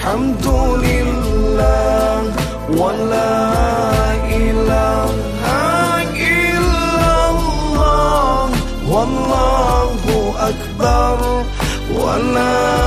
والحمد لله ولا إله إلا الله والله أكبر ولا